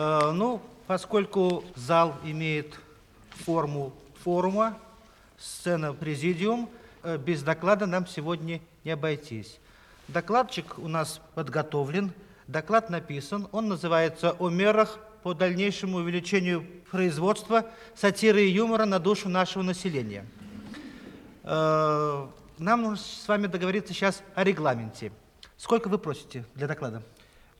Э, ну, поскольку зал имеет форму форума, сцена президиум, э, без доклада нам сегодня не обойтись. Докладчик у нас подготовлен, доклад написан, он называется «О мерах по дальнейшему увеличению производства сатиры и юмора на душу нашего населения». Э, Нам нужно с вами договориться сейчас о регламенте. Сколько вы просите для доклада?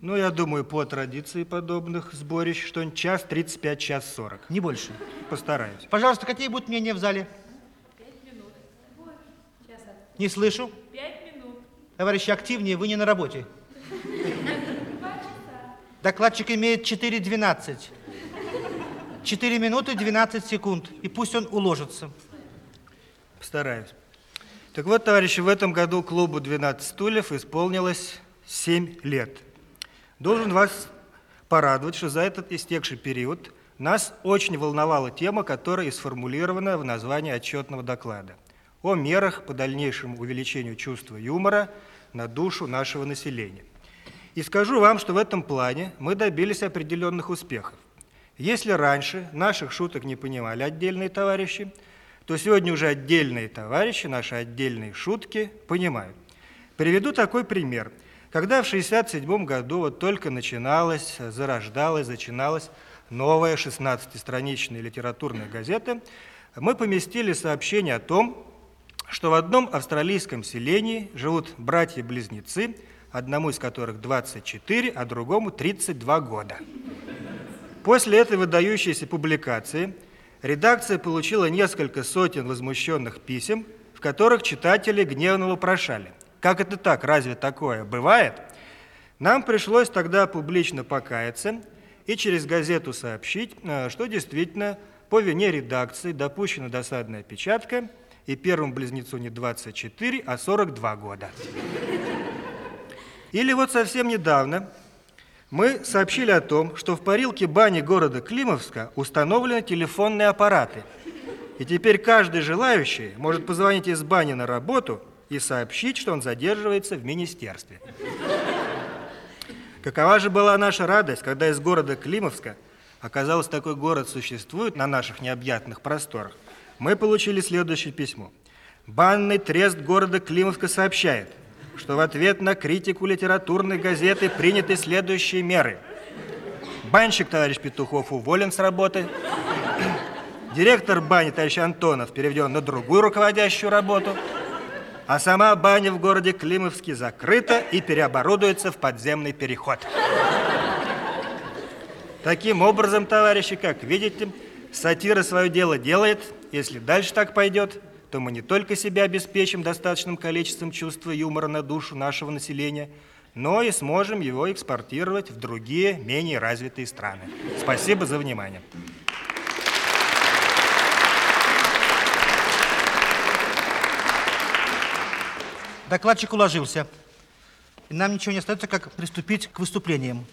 Ну, я думаю, по традиции подобных сборищ, что-нибудь час 35, час 40. Не больше. Постараюсь. Пожалуйста, какие будут мнения в зале? Не слышу. Пять минут. Товарищи, активнее, вы не на работе. Докладчик имеет 4.12. 4 минуты 12 секунд. И пусть он уложится. Постараюсь. Так вот, товарищи, в этом году клубу «12 стульев» исполнилось 7 лет. Должен вас порадовать, что за этот истекший период нас очень волновала тема, которая и сформулирована в названии отчетного доклада о мерах по дальнейшему увеличению чувства юмора на душу нашего населения. И скажу вам, что в этом плане мы добились определенных успехов. Если раньше наших шуток не понимали отдельные товарищи, то сегодня уже отдельные товарищи наши отдельные шутки понимают. Приведу такой пример. Когда в 1967 году вот только начиналась, зарождалась, зачиналась новая 16-страничная литературная газета, мы поместили сообщение о том, что в одном австралийском селении живут братья-близнецы, одному из которых 24, а другому 32 года. После этой выдающейся публикации редакция получила несколько сотен возмущенных писем, в которых читатели гневно вопрошали. Как это так? Разве такое бывает? Нам пришлось тогда публично покаяться и через газету сообщить, э, что действительно по вине редакции допущена досадная опечатка, и первому близнецу не 24, а 42 года. Или вот совсем недавно мы сообщили о том, что в парилке бани города Климовска установлены телефонные аппараты. И теперь каждый желающий может позвонить из бани на работу и сообщить, что он задерживается в министерстве. Какова же была наша радость, когда из города Климовска оказалось, такой город существует на наших необъятных просторах. Мы получили следующее письмо. Банный трест города Климовска сообщает, что в ответ на критику литературной газеты приняты следующие меры. Банщик товарищ Петухов уволен с работы. Директор бани товарищ Антонов переведен на другую руководящую работу. А сама баня в городе Климовске закрыта и переоборудуется в подземный переход. Таким образом, товарищи, как видите, сатира свое дело делает. Если дальше так пойдет, то мы не только себя обеспечим достаточным количеством чувства юмора на душу нашего населения, но и сможем его экспортировать в другие, менее развитые страны. Спасибо за внимание. Докладчик уложился. И нам ничего не остается, как приступить к выступлениям.